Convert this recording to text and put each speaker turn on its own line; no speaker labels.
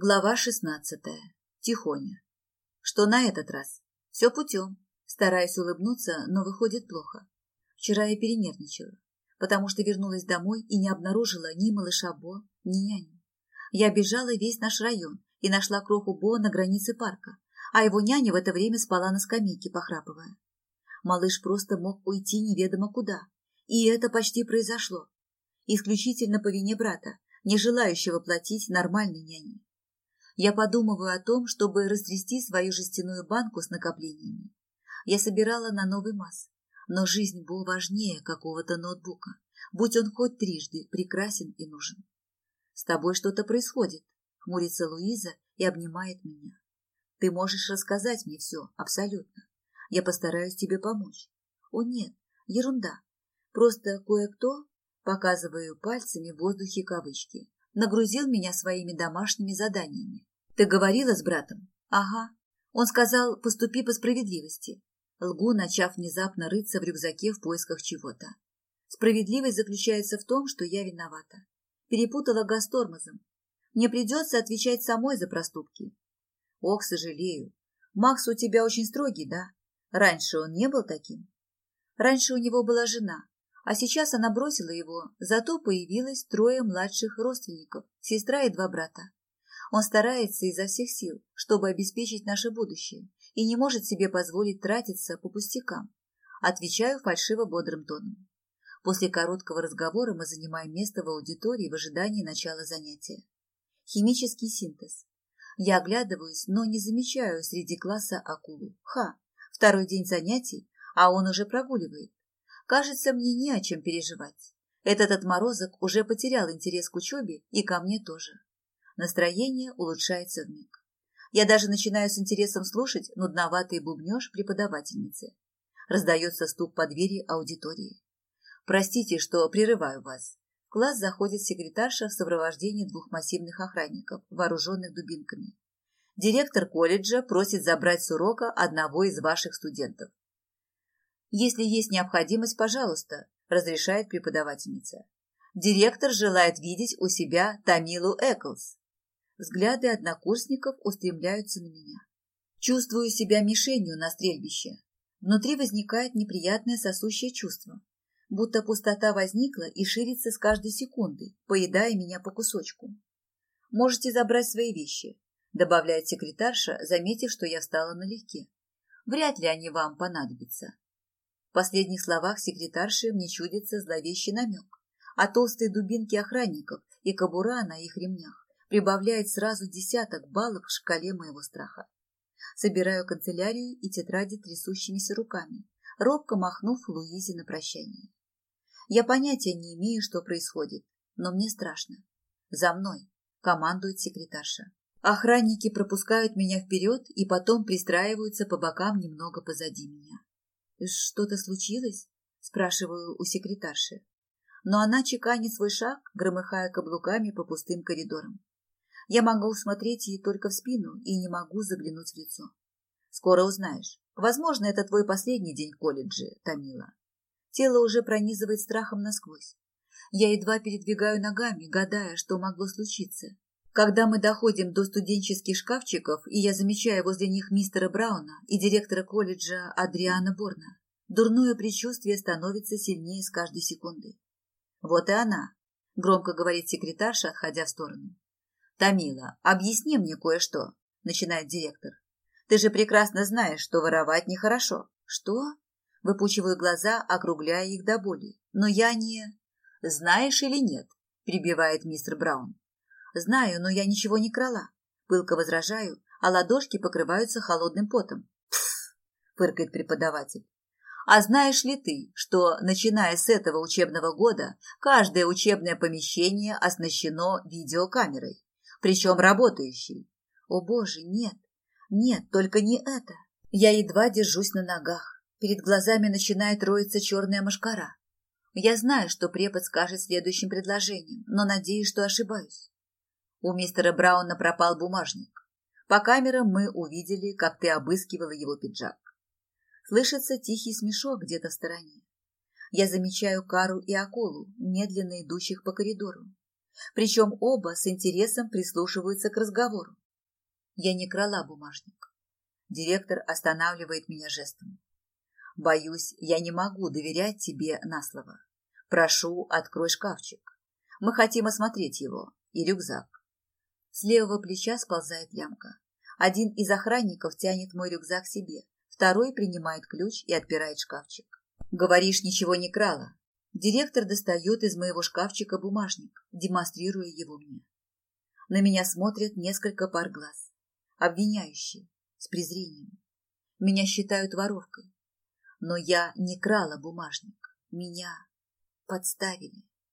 Глава шестнадцатая. Тихоня. Что на этот раз? Все путем. Стараюсь улыбнуться, но выходит плохо. Вчера я перенервничала, потому что вернулась домой и не обнаружила ни малыша Бо, ни няни. Я бежала весь наш район и нашла кроху Бо на границе парка, а его няня в это время спала на скамейке, похрапывая. Малыш просто мог уйти неведомо куда, и это почти произошло. Исключительно по вине брата, не желающего платить нормальной няне. Я подумываю о том, чтобы растрясти свою жестяную банку с накоплениями. Я собирала на новый масс, но жизнь была важнее какого-то ноутбука, будь он хоть трижды прекрасен и нужен. «С тобой что-то происходит», — хмурится Луиза и обнимает меня. «Ты можешь рассказать мне все, абсолютно. Я постараюсь тебе помочь». «О нет, ерунда. Просто кое-кто, показываю пальцами в воздухе кавычки, нагрузил меня своими домашними заданиями. Ты говорила с братом? Ага. Он сказал, поступи по справедливости. Лгу, начав внезапно рыться в рюкзаке в поисках чего-то. Справедливость заключается в том, что я виновата. Перепутала газ тормозом. Мне придется отвечать самой за проступки. Ох, сожалею. Макс у тебя очень строгий, да? Раньше он не был таким? Раньше у него была жена, а сейчас она бросила его, зато появилось трое младших родственников, сестра и два брата. Он старается изо всех сил, чтобы обеспечить наше будущее, и не может себе позволить тратиться по пустякам. Отвечаю фальшиво бодрым тоном. После короткого разговора мы занимаем место в аудитории в ожидании начала занятия. Химический синтез. Я оглядываюсь, но не замечаю среди класса акулу. Ха! Второй день занятий, а он уже прогуливает. Кажется, мне не о чем переживать. Этот отморозок уже потерял интерес к учебе и ко мне тоже. Настроение улучшается вмиг. Я даже начинаю с интересом слушать нудноватый бубнеж преподавательницы. Раздается стук по двери аудитории. Простите, что прерываю вас. В класс заходит секретарша в сопровождении двух массивных охранников, вооруженных дубинками. Директор колледжа просит забрать с урока одного из ваших студентов. Если есть необходимость, пожалуйста, разрешает преподавательница. Директор желает видеть у себя Тамилу Эклс. Взгляды однокурсников устремляются на меня. Чувствую себя мишенью на стрельбище. Внутри возникает неприятное сосущее чувство, будто пустота возникла и ширится с каждой секунды, поедая меня по кусочку. «Можете забрать свои вещи», — добавляет секретарша, заметив, что я встала налегке. «Вряд ли они вам понадобятся». В последних словах секретарши мне чудится зловещий намек, а толстые дубинки охранников и кобура на их ремнях прибавляет сразу десяток баллов в шкале моего страха. Собираю канцелярию и тетради трясущимися руками, робко махнув Луизе на прощание. Я понятия не имею, что происходит, но мне страшно. За мной командует секретарша. Охранники пропускают меня вперед и потом пристраиваются по бокам немного позади меня. «Что-то случилось?» – спрашиваю у секретарши. Но она чеканит свой шаг, громыхая каблуками по пустым коридорам. Я могу смотреть ей только в спину и не могу заглянуть в лицо. Скоро узнаешь. Возможно, это твой последний день в колледже, Тамила. Тело уже пронизывает страхом насквозь. Я едва передвигаю ногами, гадая, что могло случиться. Когда мы доходим до студенческих шкафчиков, и я замечаю возле них мистера Брауна и директора колледжа Адриана Борна, дурное предчувствие становится сильнее с каждой секундой. «Вот и она», — громко говорит секретарша, отходя в сторону. «Тамила, объясни мне кое-что», — начинает директор. «Ты же прекрасно знаешь, что воровать нехорошо». «Что?» — выпучиваю глаза, округляя их до боли. «Но я не...» «Знаешь или нет?» — перебивает мистер Браун. «Знаю, но я ничего не крала». Пылко возражаю, а ладошки покрываются холодным потом. «Пф!» — фыркает преподаватель. А знаешь ли ты, что, начиная с этого учебного года, каждое учебное помещение оснащено видеокамерой? Причем работающий. О боже, нет, нет, только не это. Я едва держусь на ногах. Перед глазами начинает роиться черная мошкара. Я знаю, что препод скажет следующим предложением, но надеюсь, что ошибаюсь. У мистера Брауна пропал бумажник. По камерам мы увидели, как ты обыскивала его пиджак. Слышится тихий смешок где-то в стороне. Я замечаю Кару и Акулу, медленно идущих по коридору. Причем оба с интересом прислушиваются к разговору. Я не крала бумажник. Директор останавливает меня жестом. Боюсь, я не могу доверять тебе на слово. Прошу, открой шкафчик. Мы хотим осмотреть его и рюкзак. С левого плеча сползает лямка. Один из охранников тянет мой рюкзак себе, второй принимает ключ и отпирает шкафчик. Говоришь, ничего не крала. Директор достает из моего шкафчика бумажник, демонстрируя его мне. На меня смотрят несколько пар глаз, обвиняющие, с презрением. Меня считают воровкой. Но я не крала бумажник. Меня подставили.